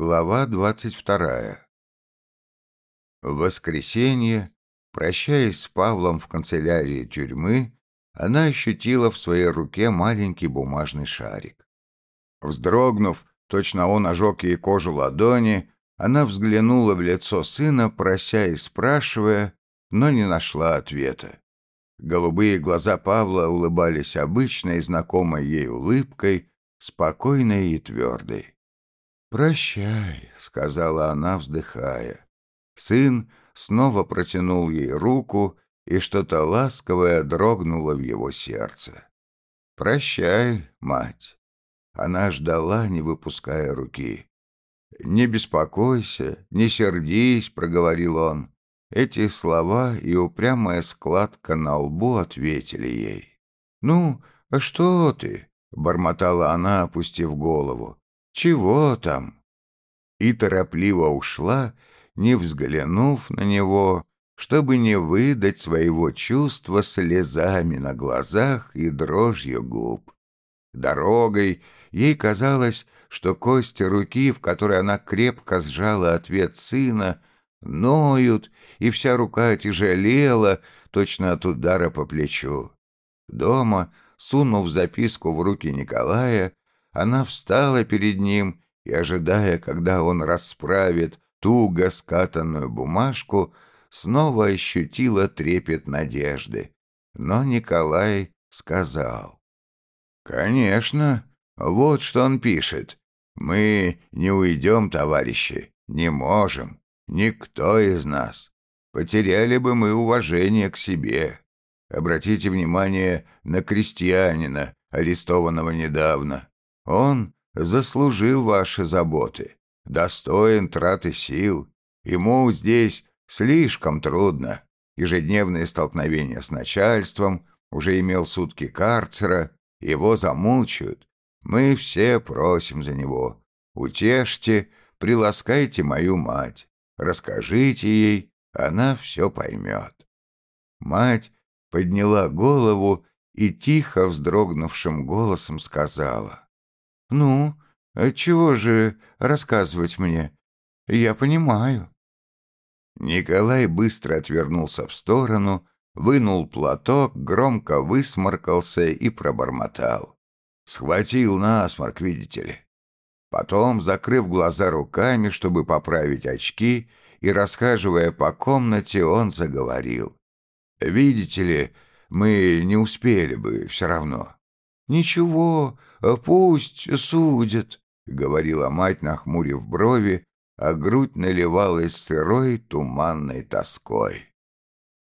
Глава двадцать вторая. В воскресенье, прощаясь с Павлом в канцелярии тюрьмы, она ощутила в своей руке маленький бумажный шарик. Вздрогнув, точно он ожег ей кожу ладони, она взглянула в лицо сына, прося и спрашивая, но не нашла ответа. Голубые глаза Павла улыбались обычной, знакомой ей улыбкой, спокойной и твердой. «Прощай», — сказала она, вздыхая. Сын снова протянул ей руку, и что-то ласковое дрогнуло в его сердце. «Прощай, мать». Она ждала, не выпуская руки. «Не беспокойся, не сердись», — проговорил он. Эти слова и упрямая складка на лбу ответили ей. «Ну, а что ты?» — бормотала она, опустив голову. «Чего там?» И торопливо ушла, не взглянув на него, чтобы не выдать своего чувства слезами на глазах и дрожью губ. Дорогой ей казалось, что кости руки, в которой она крепко сжала ответ сына, ноют, и вся рука тяжелела, точно от удара по плечу. Дома, сунув записку в руки Николая, она встала перед ним и, ожидая, когда он расправит туго скатанную бумажку, снова ощутила трепет надежды. Но Николай сказал. «Конечно, вот что он пишет. Мы не уйдем, товарищи, не можем, никто из нас. Потеряли бы мы уважение к себе. Обратите внимание на крестьянина, арестованного недавно. Он заслужил ваши заботы, достоин траты сил. Ему здесь слишком трудно. Ежедневные столкновения с начальством, уже имел сутки карцера, его замучают. Мы все просим за него. Утешьте, приласкайте мою мать, расскажите ей, она все поймет. Мать подняла голову и тихо вздрогнувшим голосом сказала — «Ну, чего же рассказывать мне? Я понимаю». Николай быстро отвернулся в сторону, вынул платок, громко высморкался и пробормотал. Схватил насморк, видите ли. Потом, закрыв глаза руками, чтобы поправить очки, и, расхаживая по комнате, он заговорил. «Видите ли, мы не успели бы все равно. «Ничего, пусть судят», — говорила мать, нахмурив брови, а грудь наливалась сырой туманной тоской.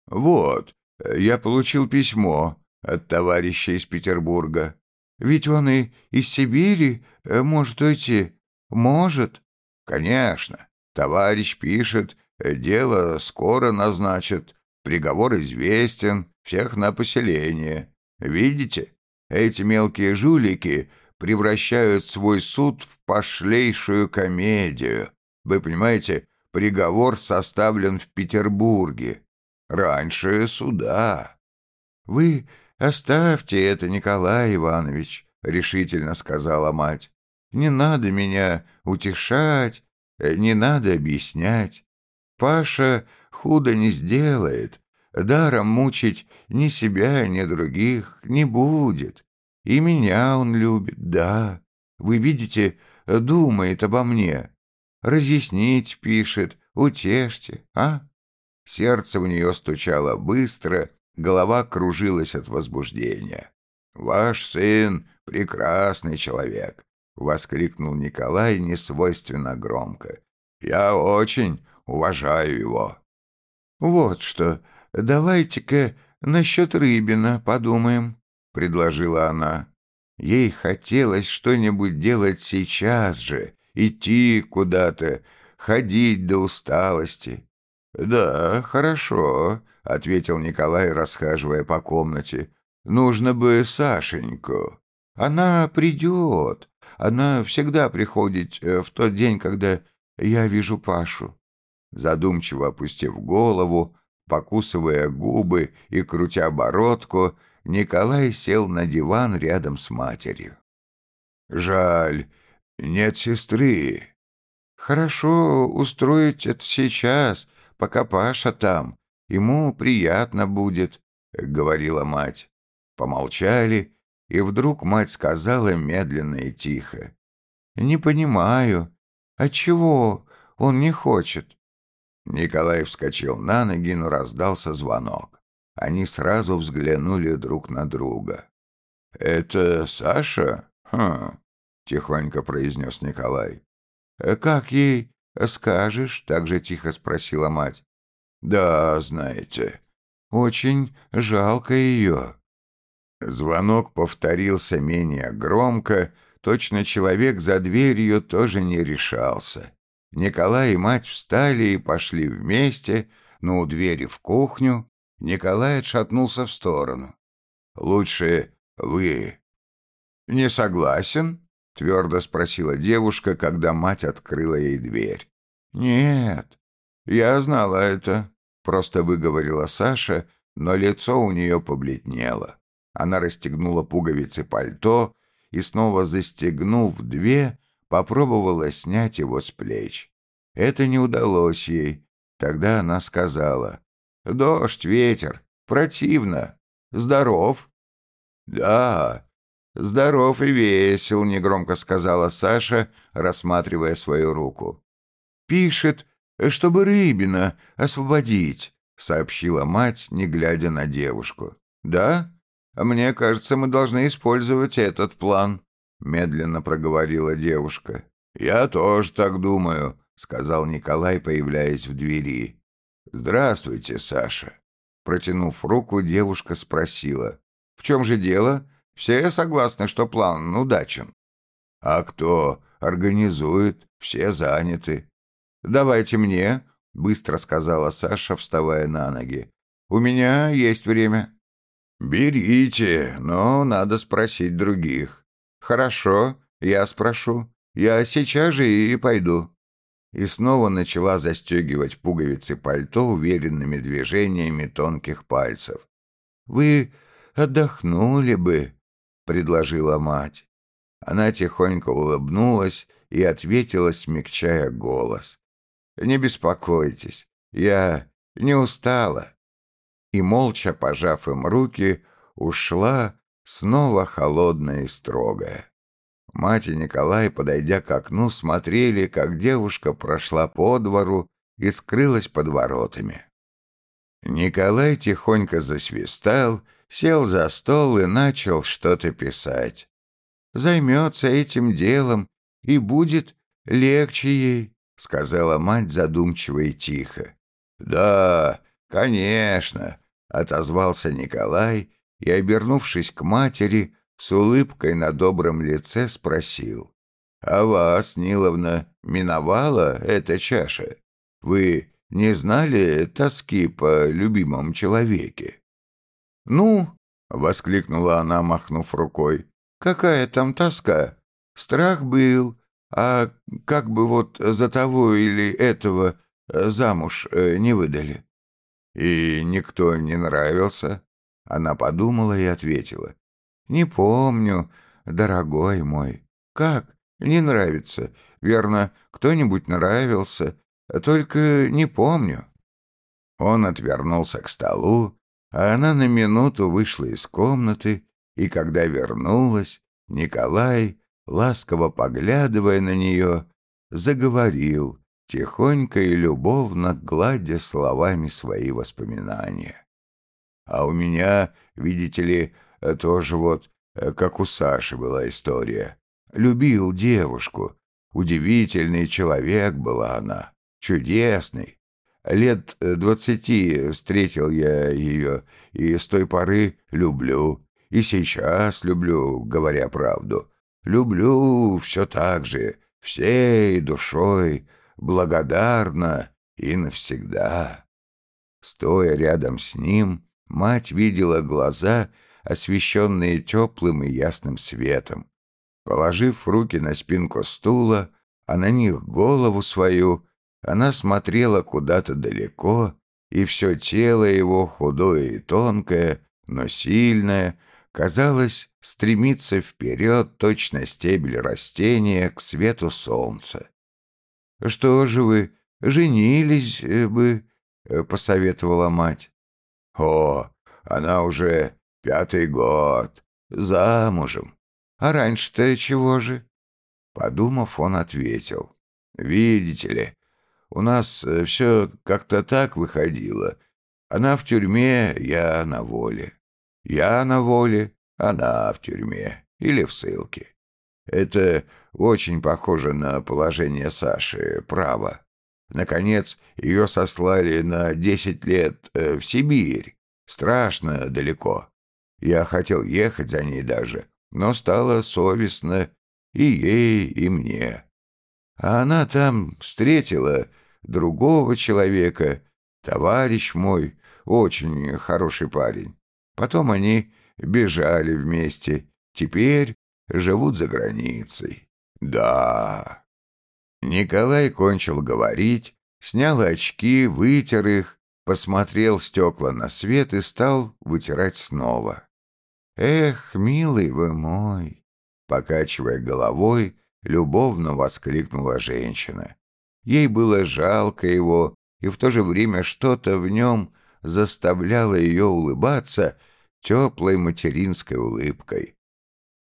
«Вот, я получил письмо от товарища из Петербурга. Ведь он и из Сибири может уйти. Может?» «Конечно. Товарищ пишет, дело скоро назначат, приговор известен, всех на поселение. Видите?» Эти мелкие жулики превращают свой суд в пошлейшую комедию. Вы понимаете, приговор составлен в Петербурге. Раньше суда. Вы оставьте это, Николай Иванович, решительно сказала мать. Не надо меня утешать, не надо объяснять. Паша худо не сделает, Даром мучить ни себя, ни других не будет. И меня он любит, да. Вы видите, думает обо мне. Разъяснить пишет, утешьте, а? Сердце у нее стучало быстро, голова кружилась от возбуждения. «Ваш сын — прекрасный человек», — воскликнул Николай несвойственно громко. «Я очень уважаю его». «Вот что», «Давайте-ка насчет Рыбина подумаем», — предложила она. Ей хотелось что-нибудь делать сейчас же, идти куда-то, ходить до усталости. «Да, хорошо», — ответил Николай, расхаживая по комнате. «Нужно бы Сашеньку. Она придет. Она всегда приходит э, в тот день, когда я вижу Пашу». Задумчиво опустив голову, Покусывая губы и крутя бородку, Николай сел на диван рядом с матерью. «Жаль, нет сестры. хорошо устроить это сейчас, пока Паша там. Ему приятно будет», — говорила мать. Помолчали, и вдруг мать сказала медленно и тихо. «Не понимаю. Отчего он не хочет?» Николай вскочил на ноги, но раздался звонок. Они сразу взглянули друг на друга. «Это Саша? Хм», — тихонько произнес Николай. «Как ей скажешь?» — так же тихо спросила мать. «Да, знаете, очень жалко ее». Звонок повторился менее громко, точно человек за дверью тоже не решался. Николай и мать встали и пошли вместе, но у двери в кухню Николай отшатнулся в сторону. «Лучше вы...» «Не согласен?» — твердо спросила девушка, когда мать открыла ей дверь. «Нет, я знала это», — просто выговорила Саша, но лицо у нее побледнело. Она расстегнула пуговицы пальто и, снова застегнув две, попробовала снять его с плеч. Это не удалось ей. Тогда она сказала, «Дождь, ветер, противно. Здоров?» «Да, здоров и весел», — негромко сказала Саша, рассматривая свою руку. «Пишет, чтобы Рыбина освободить», — сообщила мать, не глядя на девушку. «Да? Мне кажется, мы должны использовать этот план», — медленно проговорила девушка. «Я тоже так думаю», — сказал Николай, появляясь в двери. «Здравствуйте, Саша». Протянув руку, девушка спросила. «В чем же дело? Все согласны, что план удачен». «А кто организует? Все заняты». «Давайте мне», — быстро сказала Саша, вставая на ноги. «У меня есть время». «Берите, но надо спросить других». «Хорошо, я спрошу. Я сейчас же и пойду». И снова начала застегивать пуговицы пальто уверенными движениями тонких пальцев. «Вы отдохнули бы», — предложила мать. Она тихонько улыбнулась и ответила, смягчая голос. «Не беспокойтесь, я не устала» и, молча пожав им руки, ушла, снова холодная и строгая. Мать и Николай, подойдя к окну, смотрели, как девушка прошла по двору и скрылась под воротами. Николай тихонько засвистал, сел за стол и начал что-то писать. «Займется этим делом, и будет легче ей», — сказала мать задумчиво и тихо. «Да, конечно», — отозвался Николай и, обернувшись к матери, с улыбкой на добром лице спросил. «А вас, Ниловна, миновала эта чаша? Вы не знали тоски по любимом человеке?» «Ну», — воскликнула она, махнув рукой, — «какая там тоска? Страх был, а как бы вот за того или этого замуж э, не выдали?» «И никто не нравился?» Она подумала и ответила. «Не помню, дорогой мой. Как? Не нравится. Верно, кто-нибудь нравился, только не помню». Он отвернулся к столу, а она на минуту вышла из комнаты, и когда вернулась, Николай, ласково поглядывая на нее, заговорил, тихонько и любовно гладя словами свои воспоминания. А у меня, видите ли, тоже вот, э, как у Саши была история. Любил девушку. Удивительный человек была она. Чудесный. Лет э, двадцати встретил я ее, и с той поры люблю. И сейчас люблю, говоря правду. Люблю все так же, всей душой, благодарна и навсегда. Стоя рядом с ним, мать видела глаза, освещенные теплым и ясным светом. Положив руки на спинку стула, а на них голову свою, она смотрела куда-то далеко, и все тело его, худое и тонкое, но сильное, казалось, стремится вперед точно стебель растения к свету солнца. Что же вы, женились бы, — посоветовала мать. О, она уже пятый год, замужем. А раньше-то чего же? Подумав, он ответил. Видите ли, у нас э, все как-то так выходило. Она в тюрьме, я на воле. Я на воле, она в тюрьме или в ссылке. Это очень похоже на положение Саши, право. Наконец, ее сослали на десять лет э, в Сибирь. Страшно далеко. Я хотел ехать за ней даже, но стало совестно и ей, и мне. А она там встретила другого человека, товарищ мой, очень хороший парень. Потом они бежали вместе, теперь живут за границей. Да. Николай кончил говорить, снял очки, вытер их, посмотрел стекла на свет и стал вытирать снова. «Эх, милый вы мой!» Покачивая головой, любовно воскликнула женщина. Ей было жалко его, и в то же время что-то в нем заставляло ее улыбаться теплой материнской улыбкой.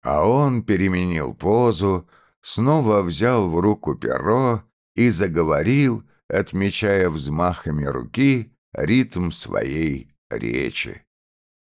А он переменил позу, снова взял в руку перо и заговорил, отмечая взмахами руки ритм своей речи.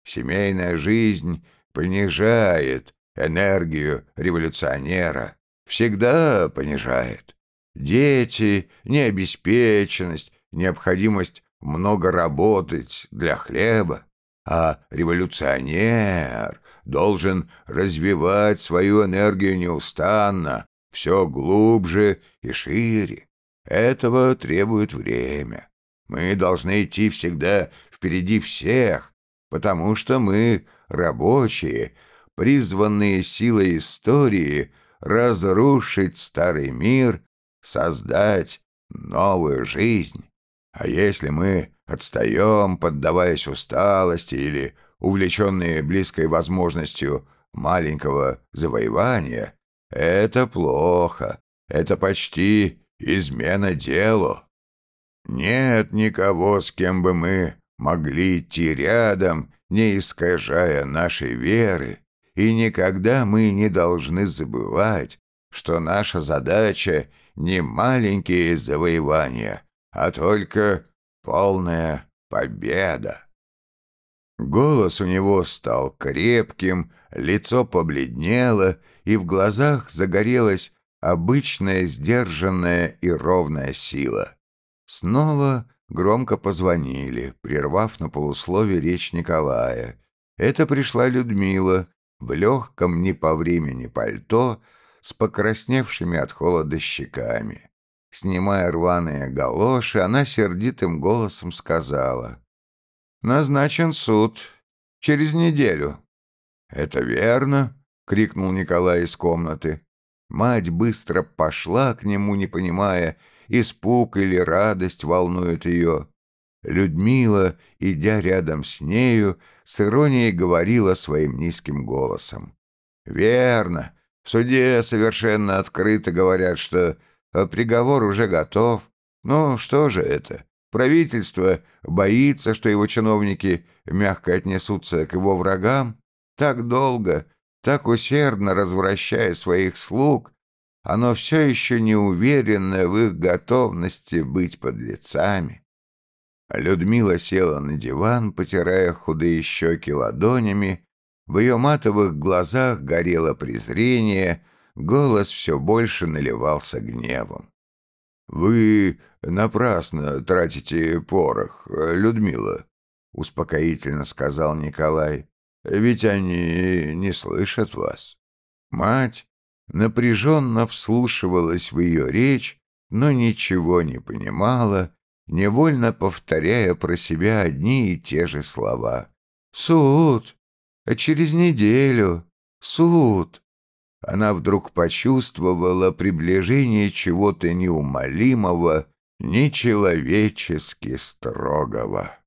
Семейная жизнь понижает энергию революционера, всегда понижает. Дети, необеспеченность, необходимость много работать для хлеба, а революционер должен развивать свою энергию неустанно, все глубже и шире. Этого требует время. Мы должны идти всегда впереди всех, потому что мы, рабочие, призванные силой истории, разрушить старый мир, создать новую жизнь. А если мы отстаем, поддаваясь усталости или увлеченные близкой возможностью маленького завоевания, это плохо, это почти измена делу. Нет никого, с кем бы мы могли идти рядом, не искажая нашей веры, и никогда мы не должны забывать, что наша задача не маленькие завоевания, а только полная победа. Голос у него стал крепким, лицо побледнело, и в глазах загорелась обычная сдержанная и ровная сила. Снова громко позвонили, прервав на полуслове речь Николая. Это пришла Людмила в легком не по времени пальто с покрасневшими от холода щеками. Снимая рваные галоши, она сердитым голосом сказала. «Назначен суд. Через неделю». «Это верно?» — крикнул Николай из комнаты. Мать быстро пошла к нему, не понимая, испуг или радость волнует ее. Людмила, идя рядом с нею, с иронией говорила своим низким голосом. «Верно. В суде совершенно открыто говорят, что приговор уже готов. Ну, что же это? Правительство боится, что его чиновники мягко отнесутся к его врагам? Так долго, так усердно развращая своих слуг, оно все еще не уверено в их готовности быть подлецами. Людмила села на диван, потирая худые щеки ладонями, в ее матовых глазах горело презрение, голос все больше наливался гневом. «Вы напрасно тратите порох, Людмила», — успокоительно сказал Николай. «Ведь они не слышат вас». Мать напряженно вслушивалась в ее речь, но ничего не понимала, невольно повторяя про себя одни и те же слова. «Суд! Через неделю! Суд!» Она вдруг почувствовала приближение чего-то неумолимого, нечеловечески строгого.